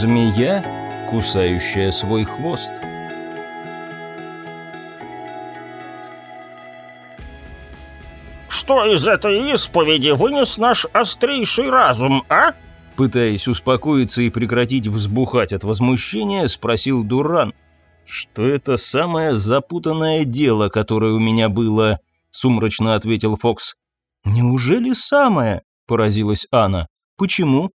Змея, кусающая свой хвост. Что из этой исповеди вынес наш острейший разум, а? Пытаясь успокоиться и прекратить взбухать от возмущения, спросил Дуран. «Что это самое запутанное дело, которое у меня было?» – сумрачно ответил Фокс. «Неужели самое?» – поразилась Анна. «Почему?»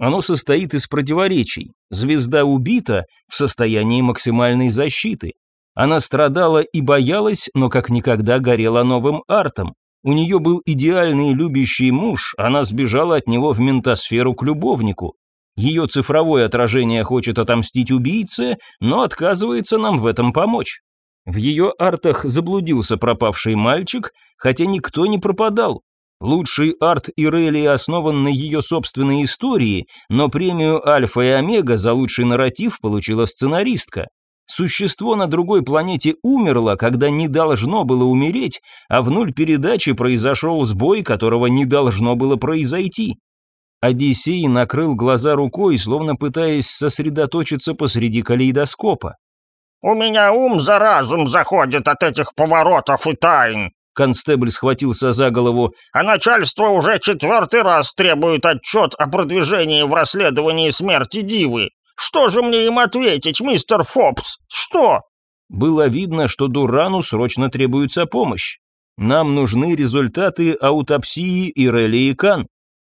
Оно состоит из противоречий. Звезда убита в состоянии максимальной защиты. Она страдала и боялась, но как никогда горела новым артом. У нее был идеальный любящий муж, она сбежала от него в ментосферу к любовнику. Ее цифровое отражение хочет отомстить убийце, но отказывается нам в этом помочь. В ее артах заблудился пропавший мальчик, хотя никто не пропадал. Лучший арт Ирелии основан на ее собственной истории, но премию Альфа и Омега за лучший нарратив получила сценаристка. Существо на другой планете умерло, когда не должно было умереть, а в нуль передачи произошел сбой, которого не должно было произойти. Одиссей накрыл глаза рукой, словно пытаясь сосредоточиться посреди калейдоскопа. «У меня ум за разум заходит от этих поворотов и тайн!» Констебль схватился за голову. «А начальство уже четвертый раз требует отчет о продвижении в расследовании смерти Дивы. Что же мне им ответить, мистер Фобс? Что?» Было видно, что Дурану срочно требуется помощь. Нам нужны результаты аутопсии Ирели и Кан.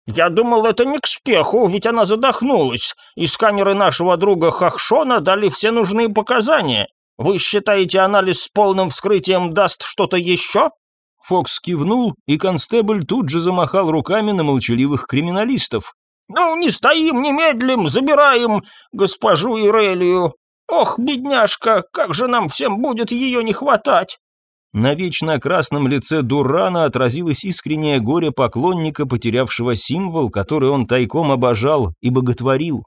«Я думал, это не к спеху, ведь она задохнулась, и сканеры нашего друга Хахшона дали все нужные показания. Вы считаете, анализ с полным вскрытием даст что-то еще?» Фокс кивнул, и констебль тут же замахал руками на молчаливых криминалистов. «Ну, не стоим, не медлим, забираем госпожу Ирелию. Ох, бедняжка, как же нам всем будет ее не хватать!» На вечно красном лице Дурана отразилось искреннее горе поклонника, потерявшего символ, который он тайком обожал и боготворил.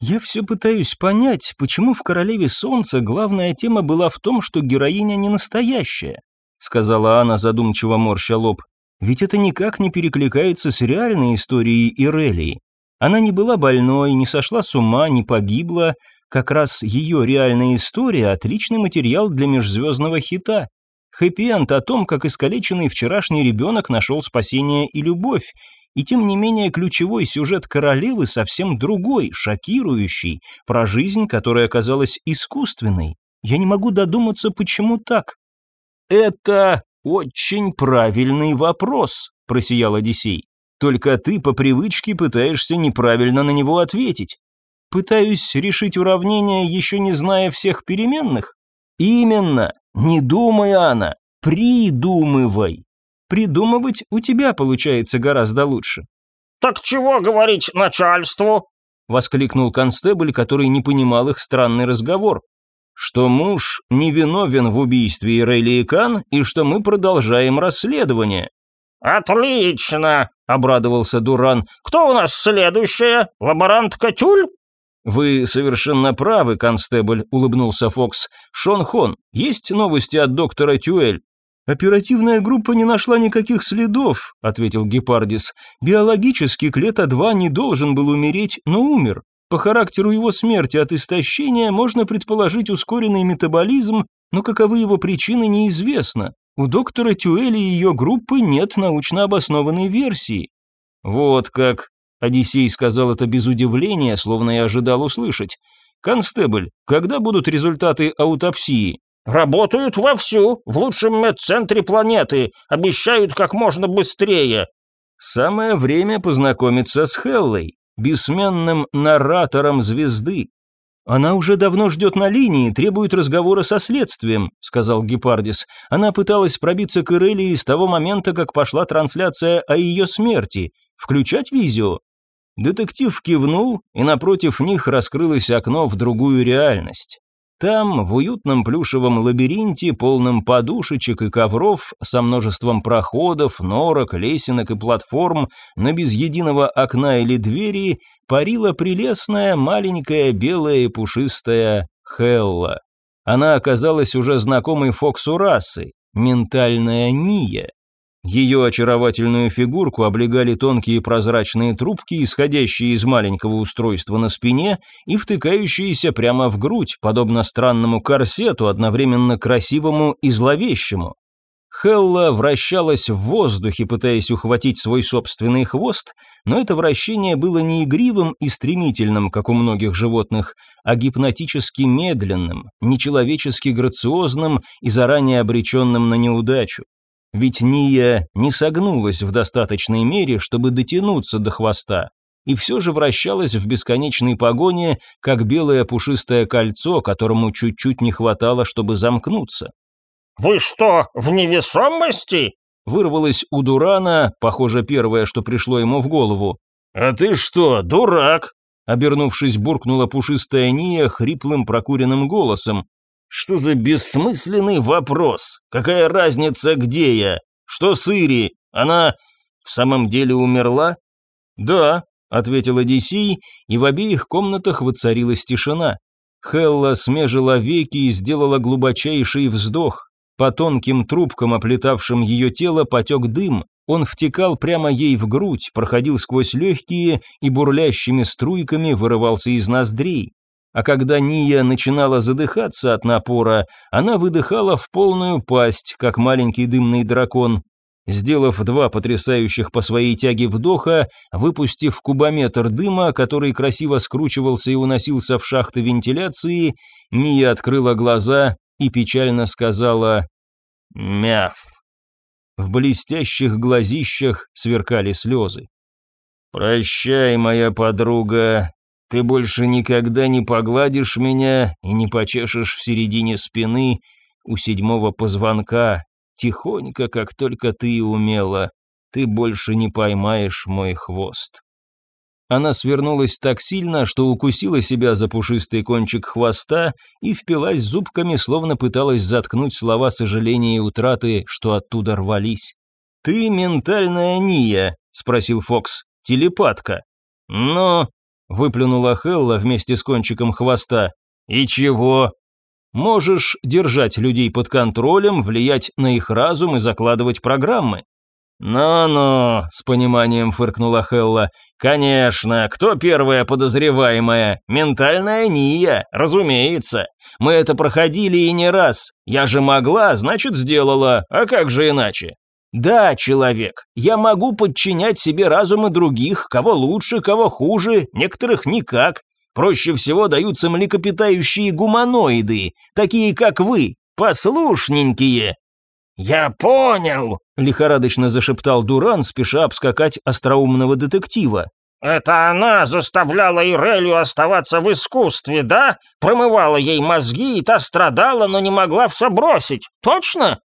Я все пытаюсь понять, почему в «Королеве солнца» главная тема была в том, что героиня не настоящая, сказала Анна, задумчиво морща лоб. Ведь это никак не перекликается с реальной историей Ирелии. Она не была больной, не сошла с ума, не погибла. Как раз ее реальная история – отличный материал для межзвездного хита. Хэппи-энд о том, как искалеченный вчерашний ребенок нашел спасение и любовь. И тем не менее ключевой сюжет королевы совсем другой, шокирующий, про жизнь, которая оказалась искусственной. Я не могу додуматься, почему так. «Это очень правильный вопрос», – просиял Одиссей. Только ты по привычке пытаешься неправильно на него ответить. Пытаюсь решить уравнение, еще не зная всех переменных? Именно. Не думай, Анна. Придумывай. Придумывать у тебя получается гораздо лучше. «Так чего говорить начальству?» — воскликнул констебль, который не понимал их странный разговор. «Что муж невиновен в убийстве Ирели и Кан, и что мы продолжаем расследование». «Отлично!» — обрадовался Дуран. «Кто у нас следующая? Лаборантка Тюль?» «Вы совершенно правы, констебль», — улыбнулся Фокс. «Шон Хон, есть новости от доктора Тюэль?» «Оперативная группа не нашла никаких следов», — ответил Гепардис. «Биологически Клета-2 не должен был умереть, но умер. По характеру его смерти от истощения можно предположить ускоренный метаболизм, но каковы его причины неизвестно. У доктора Тюэли и ее группы нет научно обоснованной версии. Вот как, Одиссей сказал это без удивления, словно я ожидал услышать. Констебль, когда будут результаты аутопсии? Работают вовсю, в лучшем медцентре планеты, обещают как можно быстрее. Самое время познакомиться с Хеллой, бессменным наратором звезды. «Она уже давно ждет на линии, требует разговора со следствием», — сказал Гепардис. «Она пыталась пробиться к Ирелии с того момента, как пошла трансляция о ее смерти. Включать видео?» Детектив кивнул, и напротив них раскрылось окно в другую реальность. Там, в уютном плюшевом лабиринте, полном подушечек и ковров, со множеством проходов, норок, лесенок и платформ, но без единого окна или двери, парила прелестная маленькая белая и пушистая Хелла. Она оказалась уже знакомой Фоксу расы, ментальная Ния. Ее очаровательную фигурку облегали тонкие прозрачные трубки, исходящие из маленького устройства на спине и втыкающиеся прямо в грудь, подобно странному корсету, одновременно красивому и зловещему. Хелла вращалась в воздухе, пытаясь ухватить свой собственный хвост, но это вращение было не игривым и стремительным, как у многих животных, а гипнотически медленным, нечеловечески грациозным и заранее обреченным на неудачу. Ведь Ния не согнулась в достаточной мере, чтобы дотянуться до хвоста, и все же вращалась в бесконечной погоне, как белое пушистое кольцо, которому чуть-чуть не хватало, чтобы замкнуться. «Вы что, в невесомости?» Вырвалось у Дурана, похоже, первое, что пришло ему в голову. «А ты что, дурак?» Обернувшись, буркнула пушистая Ния хриплым прокуренным голосом. «Что за бессмысленный вопрос? Какая разница, где я? Что с Ири? Она в самом деле умерла?» «Да», — ответил Одиссей, и в обеих комнатах воцарилась тишина. Хелла смежила веки и сделала глубочайший вздох. По тонким трубкам, оплетавшим ее тело, потек дым. Он втекал прямо ей в грудь, проходил сквозь легкие и бурлящими струйками вырывался из ноздрей. А когда Ния начинала задыхаться от напора, она выдыхала в полную пасть, как маленький дымный дракон. Сделав два потрясающих по своей тяге вдоха, выпустив кубометр дыма, который красиво скручивался и уносился в шахты вентиляции, Ния открыла глаза и печально сказала «Мяв». В блестящих глазищах сверкали слезы. «Прощай, моя подруга, ты больше никогда не погладишь меня и не почешешь в середине спины у седьмого позвонка, тихонько, как только ты умела. Ты больше не поймаешь мой хвост». Она свернулась так сильно, что укусила себя за пушистый кончик хвоста и впилась зубками, словно пыталась заткнуть слова сожаления и утраты, что оттуда рвались. «Ты ментальная Ния?» – спросил Фокс. «Телепатка». «Но...» – выплюнула Хелла вместе с кончиком хвоста. «И чего?» «Можешь держать людей под контролем, влиять на их разум и закладывать программы. «Ну-ну», — с пониманием фыркнула Хелла. «Конечно, кто первая подозреваемая? Ментальная Ния, разумеется. Мы это проходили и не раз. Я же могла, значит, сделала. А как же иначе?» «Да, человек, я могу подчинять себе разумы других, кого лучше, кого хуже, некоторых никак. Проще всего даются млекопитающие гуманоиды, такие как вы, послушненькие, «Я понял!» – лихорадочно зашептал Дуран, спеша обскакать остроумного детектива. «Это она заставляла Ирелью оставаться в искусстве, да? Промывала ей мозги, и та страдала, но не могла все бросить. Точно?»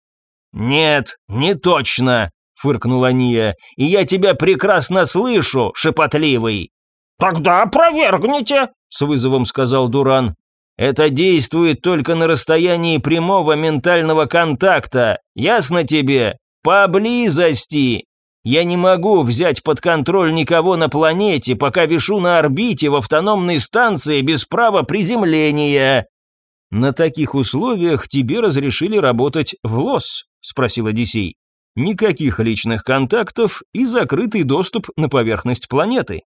«Нет, не точно», — фыркнула Ния. «И я тебя прекрасно слышу, шепотливый». «Тогда опровергните», — с вызовом сказал Дуран. Это действует только на расстоянии прямого ментального контакта. Ясно тебе? Поблизости. Я не могу взять под контроль никого на планете, пока вишу на орбите в автономной станции без права приземления. На таких условиях тебе разрешили работать в ЛОС, спросил Одиссей. Никаких личных контактов и закрытый доступ на поверхность планеты.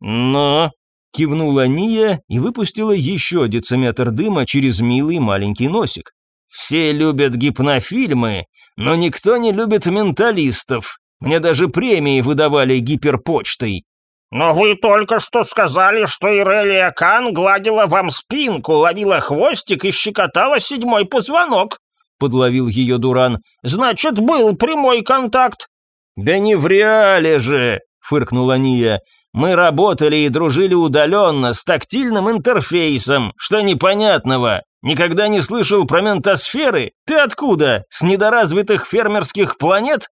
Но Кивнула Ния и выпустила еще дециметр дыма через милый маленький носик. «Все любят гипнофильмы, но никто не любит менталистов. Мне даже премии выдавали гиперпочтой». «Но вы только что сказали, что Ирелия Кан гладила вам спинку, ловила хвостик и щекотала седьмой позвонок», — подловил ее Дуран. «Значит, был прямой контакт». «Да не в реале же!» — фыркнула Ния. Мы работали и дружили удаленно, с тактильным интерфейсом. Что непонятного? Никогда не слышал про ментосферы? Ты откуда? С недоразвитых фермерских планет?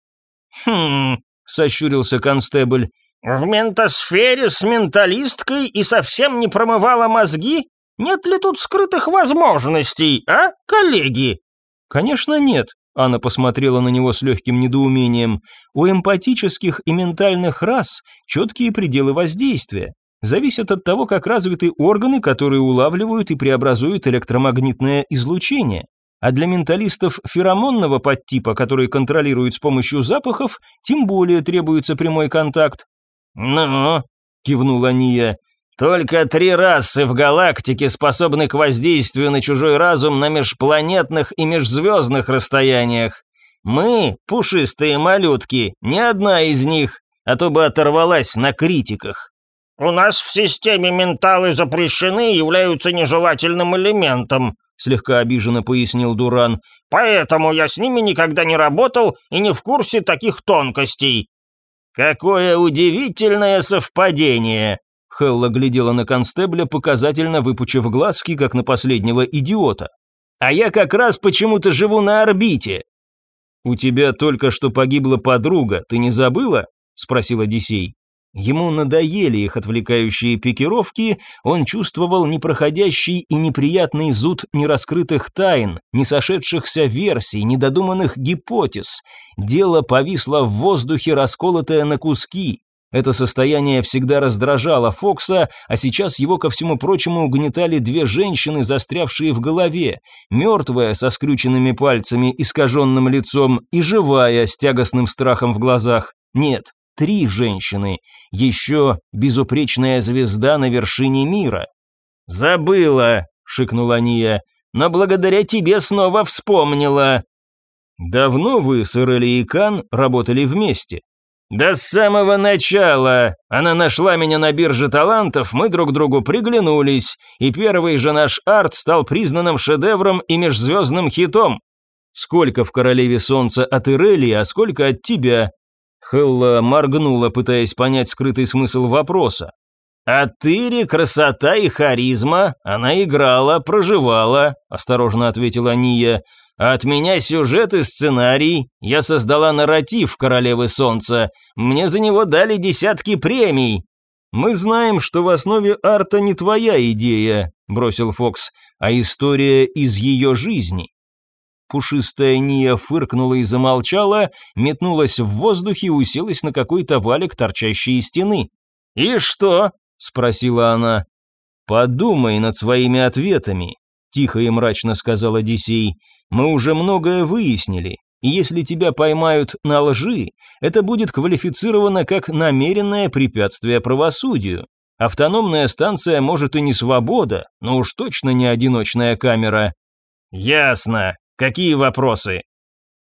Хм, сощурился констебль. В ментосфере с менталисткой и совсем не промывала мозги? Нет ли тут скрытых возможностей, а, коллеги? Конечно, нет. Анна посмотрела на него с легким недоумением. У эмпатических и ментальных рас четкие пределы воздействия. Зависят от того, как развиты органы, которые улавливают и преобразуют электромагнитное излучение. А для менталистов феромонного подтипа, который контролирует с помощью запахов, тем более требуется прямой контакт. «Ну», — кивнула Ния, — «только три расы в галактике способны к воздействию на чужой разум на межпланетных и межзвездных расстояниях. Мы, пушистые малютки, ни одна из них, а то бы оторвалась на критиках». «У нас в системе менталы запрещены и являются нежелательным элементом», слегка обиженно пояснил Дуран. «Поэтому я с ними никогда не работал и не в курсе таких тонкостей». «Какое удивительное совпадение!» Хелла глядела на констебля, показательно выпучив глазки, как на последнего идиота. «А я как раз почему-то живу на орбите». «У тебя только что погибла подруга, ты не забыла?» – спросил Одиссей. Ему надоели их отвлекающие пикировки, он чувствовал непроходящий и неприятный зуд нераскрытых тайн, несошедшихся версий, недодуманных гипотез. Дело повисло в воздухе, расколотое на куски. Это состояние всегда раздражало Фокса, а сейчас его, ко всему прочему, угнетали две женщины, застрявшие в голове. Мертвая, со скрюченными пальцами, искаженным лицом, и живая, с тягостным страхом в глазах. Нет, три женщины, еще безупречная звезда на вершине мира. «Забыла», — шикнула Ния, — «но благодаря тебе снова вспомнила». «Давно вы с Ирели и Кан работали вместе?» «Да с самого начала. Она нашла меня на бирже талантов, мы друг другу приглянулись, и первый же наш арт стал признанным шедевром и межзвездным хитом. Сколько в «Королеве солнца» от Ирели, а сколько от тебя?» Хелла моргнула, пытаясь понять скрытый смысл вопроса. «А Тыри, красота и харизма, она играла, проживала», – осторожно ответила Ния. «А от меня сюжет и сценарий. Я создала нарратив «Королевы солнца». Мне за него дали десятки премий». «Мы знаем, что в основе арта не твоя идея», – бросил Фокс, – «а история из ее жизни». Пушистая Ния фыркнула и замолчала, метнулась в воздухе и уселась на какой-то валик, торчащий из стены. «И что?» – спросила она. «Подумай над своими ответами», – тихо и мрачно сказал Одиссей. «Мы уже многое выяснили, и если тебя поймают на лжи, это будет квалифицировано как намеренное препятствие правосудию. Автономная станция может и не свобода, но уж точно не одиночная камера». «Ясно», Какие вопросы?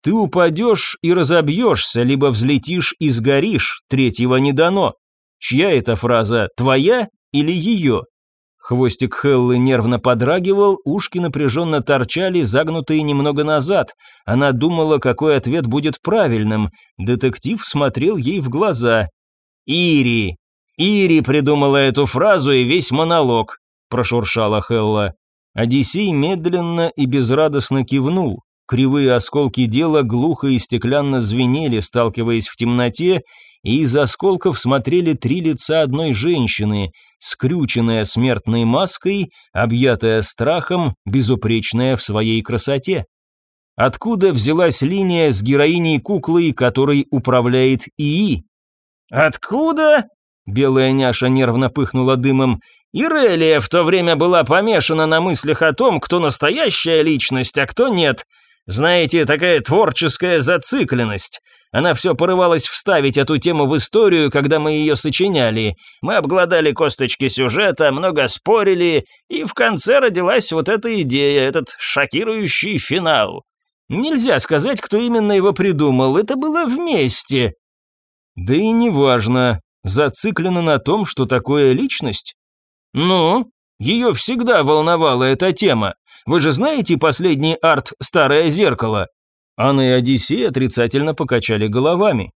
Ты упадешь и разобьешься, либо взлетишь и сгоришь, третьего не дано. Чья эта фраза, твоя или ее? Хвостик Хеллы нервно подрагивал, ушки напряженно торчали, загнутые немного назад. Она думала, какой ответ будет правильным. Детектив смотрел ей в глаза. «Ири! Ири придумала эту фразу и весь монолог», – прошуршала Хелла. Одиссей медленно и безрадостно кивнул. Кривые осколки дела глухо и стеклянно звенели, сталкиваясь в темноте, и из осколков смотрели три лица одной женщины, скрюченная смертной маской, объятая страхом, безупречная в своей красоте. Откуда взялась линия с героиней куклой, которой управляет ИИ? «Откуда?» Белая няша нервно пыхнула дымом. Ирелия в то время была помешана на мыслях о том, кто настоящая личность, а кто нет. Знаете, такая творческая зацикленность. Она все порывалась вставить эту тему в историю, когда мы ее сочиняли. Мы обглодали косточки сюжета, много спорили, и в конце родилась вот эта идея, этот шокирующий финал. Нельзя сказать, кто именно его придумал, это было вместе. Да и неважно, зациклена на том, что такое личность? Ну, ее всегда волновала эта тема. Вы же знаете последний арт «Старое зеркало»?» Анна и Одиссей отрицательно покачали головами.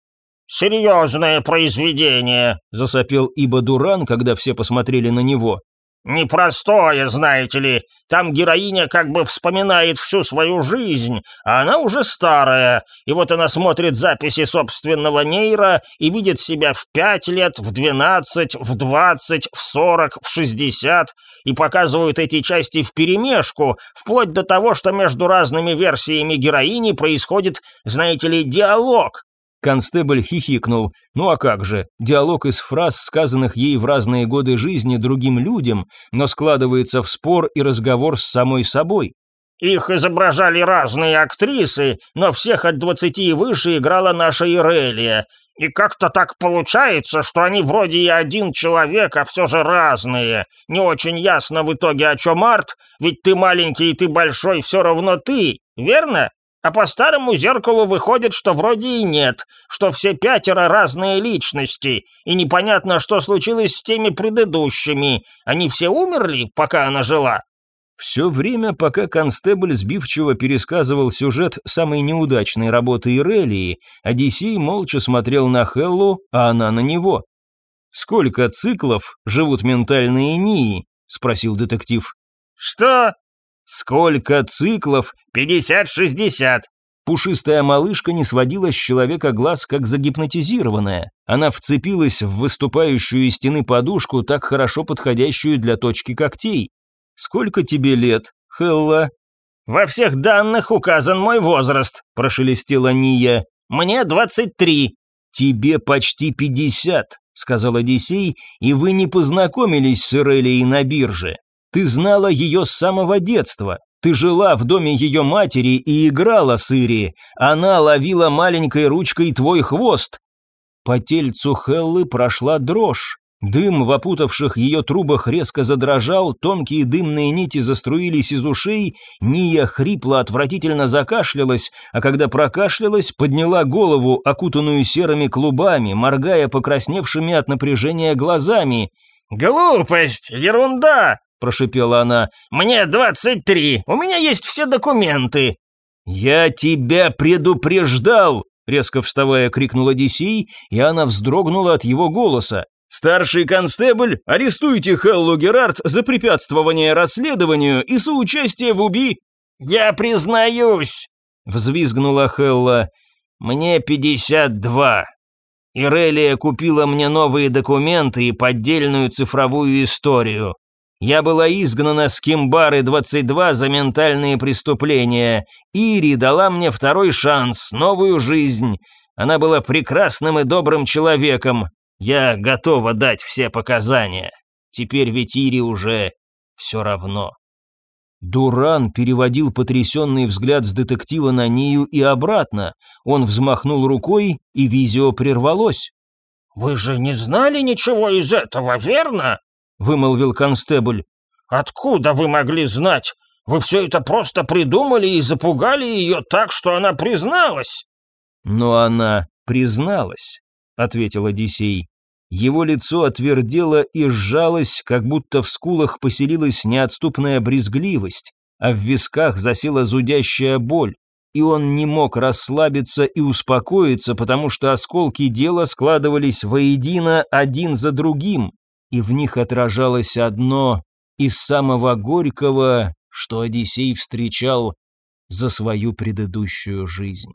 «Серьезное произведение», – засопел Ибо Дуран, когда все посмотрели на него. Непростое, знаете ли. Там героиня как бы вспоминает всю свою жизнь, а она уже старая. И вот она смотрит записи собственного нейра и видит себя в пять лет, в двенадцать, в двадцать, в сорок, в шестьдесят, и показывают эти части вперемешку, вплоть до того, что между разными версиями героини происходит, знаете ли, диалог. Констебль хихикнул. Ну а как же, диалог из фраз, сказанных ей в разные годы жизни другим людям, но складывается в спор и разговор с самой собой. Их изображали разные актрисы, но всех от двадцати и выше играла наша Ирелия. И как-то так получается, что они вроде и один человек, а все же разные. Не очень ясно в итоге, о чем арт, ведь ты маленький и ты большой, все равно ты, верно? А по старому зеркалу выходит, что вроде и нет, что все пятеро разные личности, и непонятно, что случилось с теми предыдущими. Они все умерли, пока она жила? Все время, пока констебль сбивчиво пересказывал сюжет самой неудачной работы Ирелии, Одиссей молча смотрел на Хеллу, а она на него. «Сколько циклов живут ментальные НИИ?» – спросил детектив. «Что?» «Сколько циклов?» «Пятьдесят-шестьдесят». Пушистая малышка не сводила с человека глаз, как загипнотизированная. Она вцепилась в выступающую из стены подушку, так хорошо подходящую для точки когтей. «Сколько тебе лет, Хелла?» «Во всех данных указан мой возраст», – прошелестела Ния. «Мне двадцать три». «Тебе почти пятьдесят», – сказал Одиссей, «и вы не познакомились с Ирелией на бирже. Ты знала ее с самого детства. Ты жила в доме ее матери и играла с Ири. Она ловила маленькой ручкой твой хвост». По тельцу Хеллы прошла дрожь. Дым в опутавших ее трубах резко задрожал, тонкие дымные нити заструились из ушей, Ния хрипло отвратительно закашлялась, а когда прокашлялась, подняла голову, окутанную серыми клубами, моргая покрасневшими от напряжения глазами. «Глупость! Ерунда!» – прошипела она. «Мне двадцать три, у меня есть все документы!» «Я тебя предупреждал!» резко вставая, крикнул Одиссей, и она вздрогнула от его голоса. «Старший констебль, арестуйте Хеллу Герард за препятствование расследованию и соучастие в уби...» «Я признаюсь!» — взвизгнула Хелла. «Мне пятьдесят два. Ирелия купила мне новые документы и поддельную цифровую историю. Я была изгнана с Кимбары 22 за ментальные преступления. Ири дала мне второй шанс, новую жизнь. Она была прекрасным и добрым человеком, я готова дать все показания. Теперь ведь Ире уже все равно. Дуран переводил потрясенный взгляд с детектива на Нию и обратно. Он взмахнул рукой, и визио прервалось. «Вы же не знали ничего из этого, верно?» — вымолвил констебль. «Откуда вы могли знать? Вы все это просто придумали и запугали ее так, что она призналась». «Но она призналась», — ответил Одиссей. Его лицо отвердело и сжалось, как будто в скулах поселилась неотступная брезгливость, а в висках засела зудящая боль. И он не мог расслабиться и успокоиться, потому что осколки дела складывались воедино один за другим, и в них отражалось одно из самого горького, что Одиссей встречал за свою предыдущую жизнь.